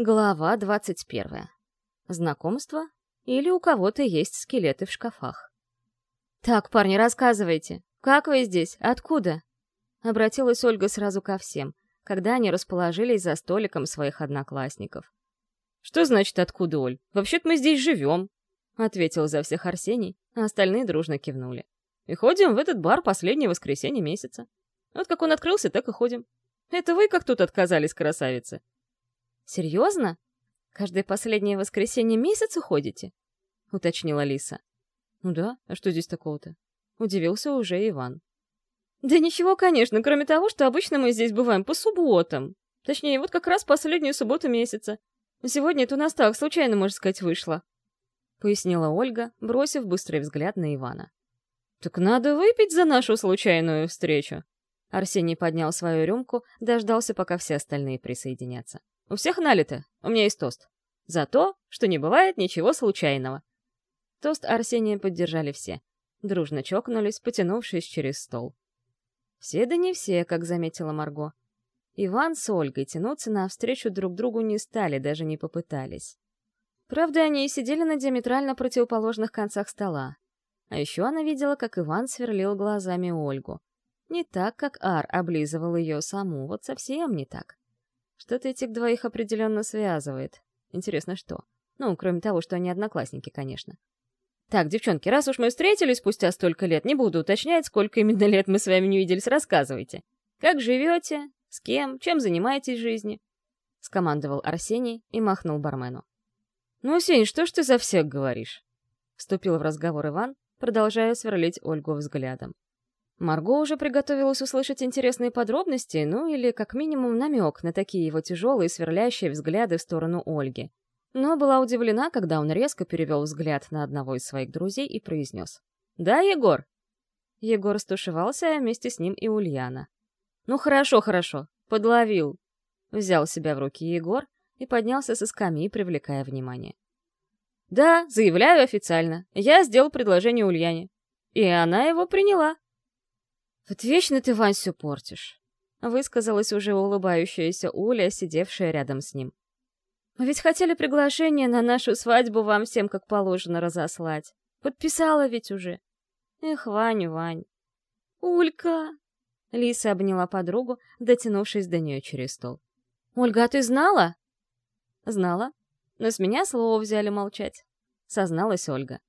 Глава двадцать первая. Знакомство? Или у кого-то есть скелеты в шкафах? «Так, парни, рассказывайте. Как вы здесь? Откуда?» Обратилась Ольга сразу ко всем, когда они расположились за столиком своих одноклассников. «Что значит «откуда, Оль»? Вообще-то мы здесь живем», — ответил за всех Арсений, а остальные дружно кивнули. «И ходим в этот бар последнее воскресенье месяца. Вот как он открылся, так и ходим. Это вы как тут отказались, красавицы?» «Серьезно? Каждое последнее воскресенье месяца ходите?» — уточнила Лиса. «Ну да, а что здесь такого-то?» — удивился уже Иван. «Да ничего, конечно, кроме того, что обычно мы здесь бываем по субботам. Точнее, вот как раз последнюю субботу месяца. Сегодня это у нас так, случайно, можно сказать, вышло», — пояснила Ольга, бросив быстрый взгляд на Ивана. «Так надо выпить за нашу случайную встречу». Арсений поднял свою рюмку, дождался, пока все остальные присоединятся. У всех налито. У меня есть тост. За то, что не бывает ничего случайного. Тост Арсения поддержали все. Дружно чокнулись, потянувшись через стол. Все да не все, как заметила Марго. Иван с Ольгой тянуться навстречу друг другу не стали, даже не попытались. Правда, они и сидели на диаметрально противоположных концах стола. А еще она видела, как Иван сверлил глазами Ольгу. Не так, как Ар облизывал ее саму, вот совсем не так. Что-то этих двоих определенно связывает. Интересно, что? Ну, кроме того, что они одноклассники, конечно. Так, девчонки, раз уж мы встретились спустя столько лет, не буду уточнять, сколько именно лет мы с вами не виделись, рассказывайте. Как живете? С кем? Чем занимаетесь в жизни? Скомандовал Арсений и махнул бармену. «Ну, Сень, что ж ты за всех говоришь?» Вступил в разговор Иван, продолжая сверлить Ольгу взглядом. Марго уже приготовилась услышать интересные подробности, ну или как минимум намек на такие его тяжелые сверлящие взгляды в сторону Ольги. Но была удивлена, когда он резко перевел взгляд на одного из своих друзей и произнес. «Да, Егор?» Егор стушевался, а вместе с ним и Ульяна. «Ну хорошо, хорошо, подловил». Взял себя в руки Егор и поднялся со скамьи, привлекая внимание. «Да, заявляю официально. Я сделал предложение Ульяне. И она его приняла». «Вот вечно ты, Вань, все портишь», — высказалась уже улыбающаяся Уля, сидевшая рядом с ним. «Мы ведь хотели приглашение на нашу свадьбу вам всем как положено разослать. Подписала ведь уже. Эх, Вань, Вань». «Улька!» — Лиса обняла подругу, дотянувшись до нее через стол. «Ольга, а ты знала?» «Знала. Но с меня слово взяли молчать», — созналась Ольга.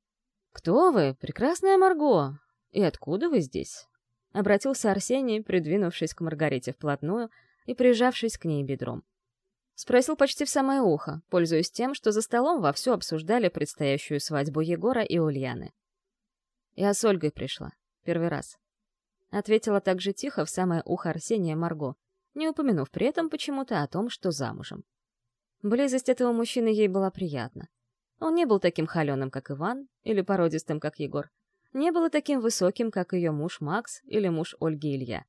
«Кто вы, прекрасная Марго? И откуда вы здесь?» Обратился Арсений, придвинувшись к Маргарите вплотную и прижавшись к ней бедром. Спросил почти в самое ухо, пользуясь тем, что за столом вовсю обсуждали предстоящую свадьбу Егора и Ульяны. «Я с Ольгой пришла. Первый раз». Ответила так же тихо в самое ухо Арсения Марго, не упомянув при этом почему-то о том, что замужем. Близость этого мужчины ей была приятна. Он не был таким холеным, как Иван, или породистым, как Егор, не было таким высоким, как ее муж Макс или муж Ольги Илья.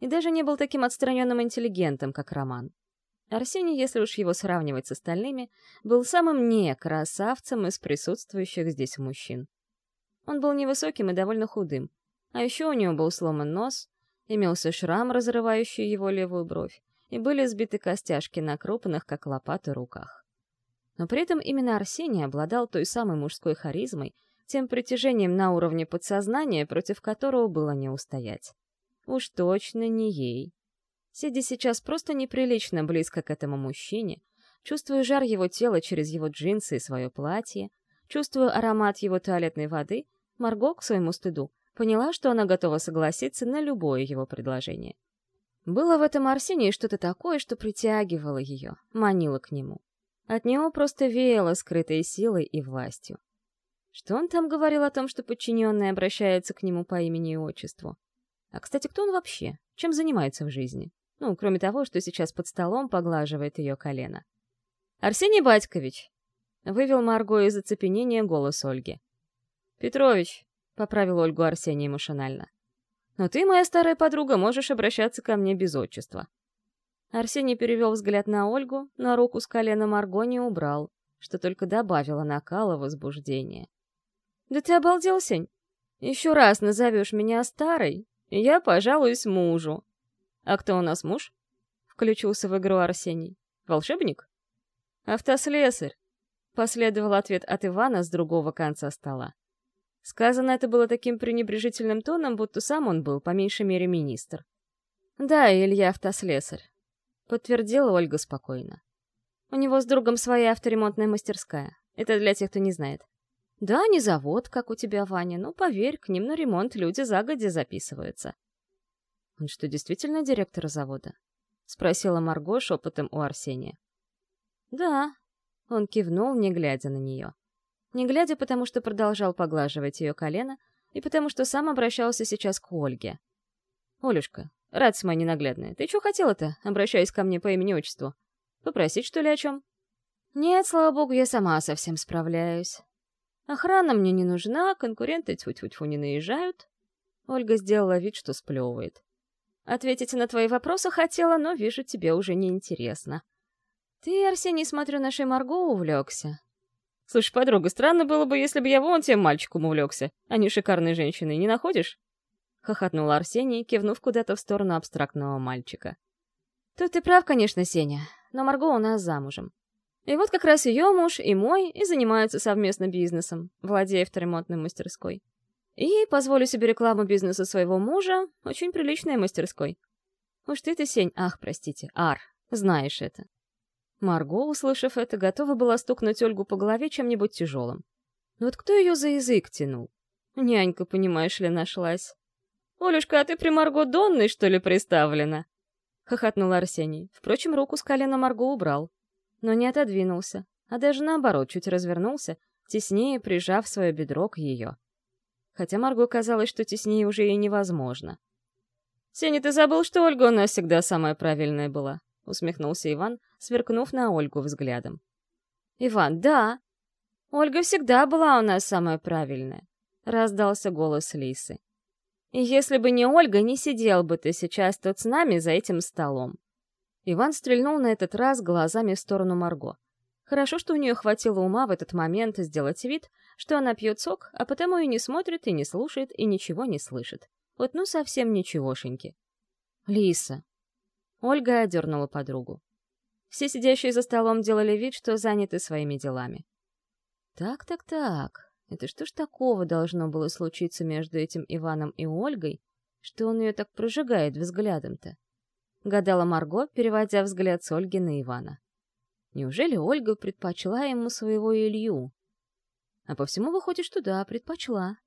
И даже не был таким отстраненным интеллигентом, как Роман. Арсений, если уж его сравнивать с остальными, был самым не красавцем из присутствующих здесь мужчин. Он был невысоким и довольно худым, а еще у него был сломан нос, имелся шрам, разрывающий его левую бровь, и были сбиты костяшки на крупных, как лопаты, руках. Но при этом именно Арсений обладал той самой мужской харизмой, тем притяжением на уровне подсознания, против которого было не устоять. Уж точно не ей. Сидя сейчас просто неприлично близко к этому мужчине, чувствуя жар его тела через его джинсы и свое платье, чувствуя аромат его туалетной воды, Марго, к своему стыду, поняла, что она готова согласиться на любое его предложение. Было в этом Арсении что-то такое, что притягивало ее, манило к нему. От него просто веяло скрытой силой и властью. Что он там говорил о том, что подчиненные обращаются к нему по имени и отчеству? А, кстати, кто он вообще? Чем занимается в жизни? Ну, кроме того, что сейчас под столом поглаживает ее колено. «Арсений Батькович!» — вывел Марго из оцепенения голос Ольги. «Петрович!» — поправил Ольгу Арсений машинально. «Но ты, моя старая подруга, можешь обращаться ко мне без отчества». Арсений перевел взгляд на Ольгу, но руку с колена Марго не убрал, что только добавило накала возбуждения. «Да ты обалдел, Сень? Еще раз назовешь меня старой, и я пожалуюсь мужу». «А кто у нас муж?» — включился в игру Арсений. «Волшебник?» «Автослесарь!» — последовал ответ от Ивана с другого конца стола. Сказано это было таким пренебрежительным тоном, будто сам он был, по меньшей мере, министр. «Да, Илья автослесарь», — подтвердила Ольга спокойно. «У него с другом своя авторемонтная мастерская. Это для тех, кто не знает. Да, не завод, как у тебя, Ваня, но поверь, к ним на ремонт люди загодя записываются». «Он что, действительно директор завода?» — спросила Марго шепотом у Арсения. «Да», — он кивнул, не глядя на нее. Не глядя, потому что продолжал поглаживать ее колено, и потому что сам обращался сейчас к Ольге. «Олюшка, радость моя ненаглядная, ты что хотела-то, обращаясь ко мне по имени-отчеству? Попросить, что ли, о чем?» «Нет, слава богу, я сама совсем справляюсь. Охрана мне не нужна, конкуренты тьфу-тьфу-тьфу не наезжают». Ольга сделала вид, что сплевывает. «Ответить на твои вопросы хотела, но вижу, тебе уже не интересно. Ты, Арсений, смотрю, нашей Марго увлекся. Слушай, подруга, странно было бы, если бы я вон тем мальчиком увлекся, а не шикарной женщиной, не находишь? Хохотнул Арсений, кивнув куда-то в сторону абстрактного мальчика. Тут ты прав, конечно, Сеня, но Марго у нас замужем. И вот как раз ее муж и мой и занимаются совместно бизнесом, владея авторемонтной мастерской. И, позволю себе рекламу бизнеса своего мужа, очень приличной мастерской. Уж ты-то, Сень, ах, простите, Ар, знаешь это. Марго, услышав это, готова была стукнуть Ольгу по голове чем-нибудь тяжелым. Но вот кто ее за язык тянул? Нянька, понимаешь ли, нашлась. «Олюшка, а ты при Марго Донной, что ли, приставлена?» — хохотнул Арсений. Впрочем, руку с колена Марго убрал. Но не отодвинулся, а даже наоборот, чуть развернулся, теснее прижав свое бедро к ее. Хотя Марго казалось, что теснее уже и невозможно. «Сеня, ты забыл, что Ольга у нас всегда самая правильная была?» — усмехнулся Иван, сверкнув на Ольгу взглядом. «Иван, да. Ольга всегда была у нас самая правильная», — раздался голос Лисы. «И если бы не Ольга, не сидел бы ты сейчас тут с нами за этим столом». Иван стрельнул на этот раз глазами в сторону Марго. Хорошо, что у нее хватило ума в этот момент сделать вид, что она пьет сок, а потому и не смотрит, и не слушает, и ничего не слышит. Вот ну совсем ничегошеньки. «Лиса, Ольга одернула подругу. Все сидящие за столом делали вид, что заняты своими делами. Так-так-так, это что ж такого должно было случиться между этим Иваном и Ольгой, что он ее так прожигает взглядом-то? Гадала Марго, переводя взгляд с Ольги на Ивана. Неужели Ольга предпочла ему своего Илью? А по всему выходит, что да, предпочла.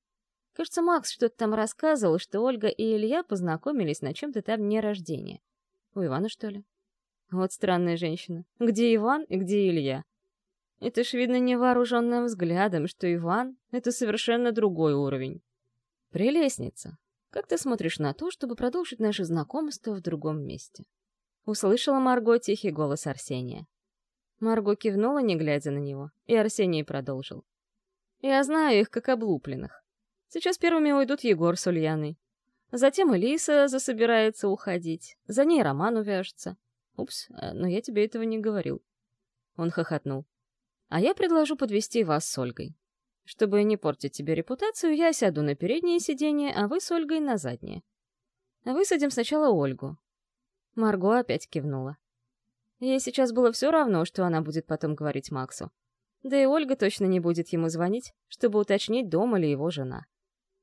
Кажется, Макс что-то там рассказывал, что Ольга и Илья познакомились на чем-то там дне рождения. У Ивана, что ли? Вот странная женщина. Где Иван и где Илья? Это ж видно невооруженным взглядом, что Иван — это совершенно другой уровень. Прелестница, как ты смотришь на то, чтобы продолжить наше знакомство в другом месте? Услышала Марго тихий голос Арсения. Марго кивнула, не глядя на него, и Арсений продолжил. «Я знаю их как облупленных. Сейчас первыми уйдут Егор с Ульяной. Затем Элиса засобирается уходить. За ней Роман увяжется. Упс, э, но я тебе этого не говорил. Он хохотнул. А я предложу подвести вас с Ольгой. Чтобы не портить тебе репутацию, я сяду на переднее сиденье, а вы с Ольгой на заднее. Высадим сначала Ольгу. Марго опять кивнула. Ей сейчас было все равно, что она будет потом говорить Максу. Да и Ольга точно не будет ему звонить, чтобы уточнить, дома ли его жена.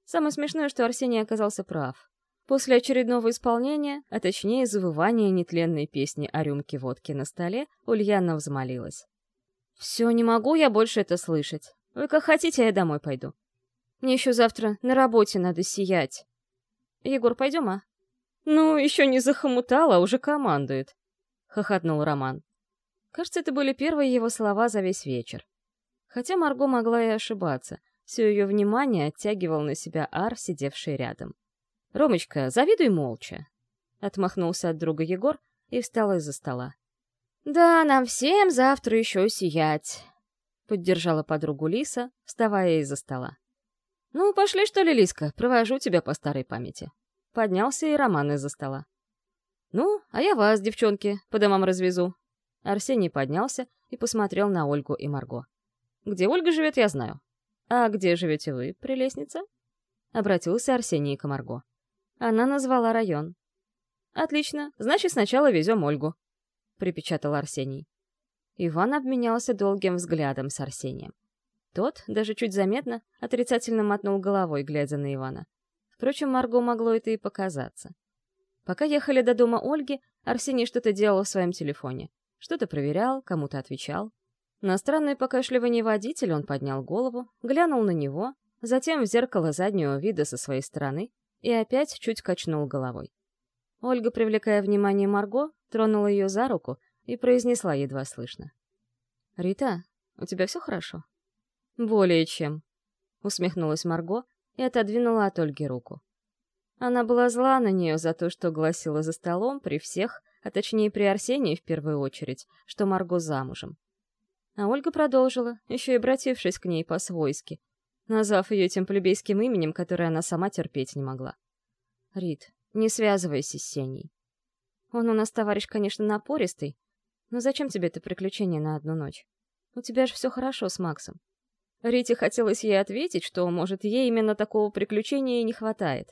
Самое смешное, что Арсений оказался прав. После очередного исполнения, а точнее завывания нетленной песни о рюмке водки на столе, Ульяна взмолилась. «Все, не могу я больше это слышать. Вы как хотите, я домой пойду. Мне еще завтра на работе надо сиять. Егор, пойдем, а?» «Ну, еще не захомутал, а уже командует», — хохотнул Роман. Кажется, это были первые его слова за весь вечер. Хотя Марго могла и ошибаться — все ее внимание оттягивал на себя Ар, сидевший рядом. «Ромочка, завидуй молча!» Отмахнулся от друга Егор и встал из-за стола. «Да, нам всем завтра еще сиять!» Поддержала подругу Лиса, вставая из-за стола. «Ну, пошли, что ли, Лиска, провожу тебя по старой памяти». Поднялся и Роман из-за стола. «Ну, а я вас, девчонки, по домам развезу». Арсений поднялся и посмотрел на Ольгу и Марго. «Где Ольга живет, я знаю. «А где живете вы, прелестница?» — обратился Арсений к Марго. Она назвала район. «Отлично, значит, сначала везем Ольгу», — припечатал Арсений. Иван обменялся долгим взглядом с Арсением. Тот, даже чуть заметно, отрицательно мотнул головой, глядя на Ивана. Впрочем, Марго могло это и показаться. Пока ехали до дома Ольги, Арсений что-то делал в своем телефоне. Что-то проверял, кому-то отвечал. На странное покашливание водителя он поднял голову, глянул на него, затем в зеркало заднего вида со своей стороны и опять чуть качнул головой. Ольга, привлекая внимание Марго, тронула ее за руку и произнесла едва слышно. «Рита, у тебя все хорошо?» «Более чем», — усмехнулась Марго и отодвинула от Ольги руку. Она была зла на нее за то, что гласила за столом при всех, а точнее при Арсении в первую очередь, что Марго замужем. А Ольга продолжила, еще и обратившись к ней по-свойски, назвав ее тем плебейским именем, которое она сама терпеть не могла. «Рит, не связывайся с Сеней. Он у нас товарищ, конечно, напористый, но зачем тебе это приключение на одну ночь? У тебя же все хорошо с Максом. Рите хотелось ей ответить, что, может, ей именно такого приключения и не хватает.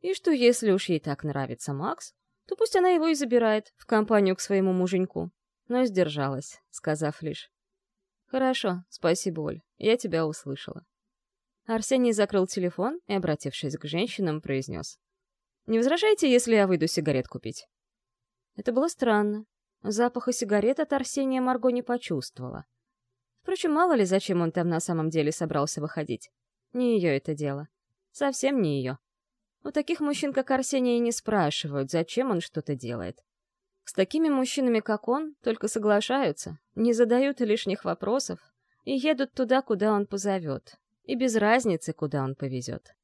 И что если уж ей так нравится Макс, то пусть она его и забирает в компанию к своему муженьку. Но сдержалась, сказав лишь «Хорошо, спасибо, Оль, я тебя услышала». Арсений закрыл телефон и, обратившись к женщинам, произнес «Не возражайте, если я выйду сигарет купить?» Это было странно. Запаха сигарет от Арсения Марго не почувствовала. Впрочем, мало ли, зачем он там на самом деле собрался выходить. Не ее это дело. Совсем не ее. У таких мужчин, как Арсений, не спрашивают, зачем он что-то делает. С такими мужчинами, как он, только соглашаются, не задают лишних вопросов и едут туда, куда он позовет, и без разницы, куда он повезет.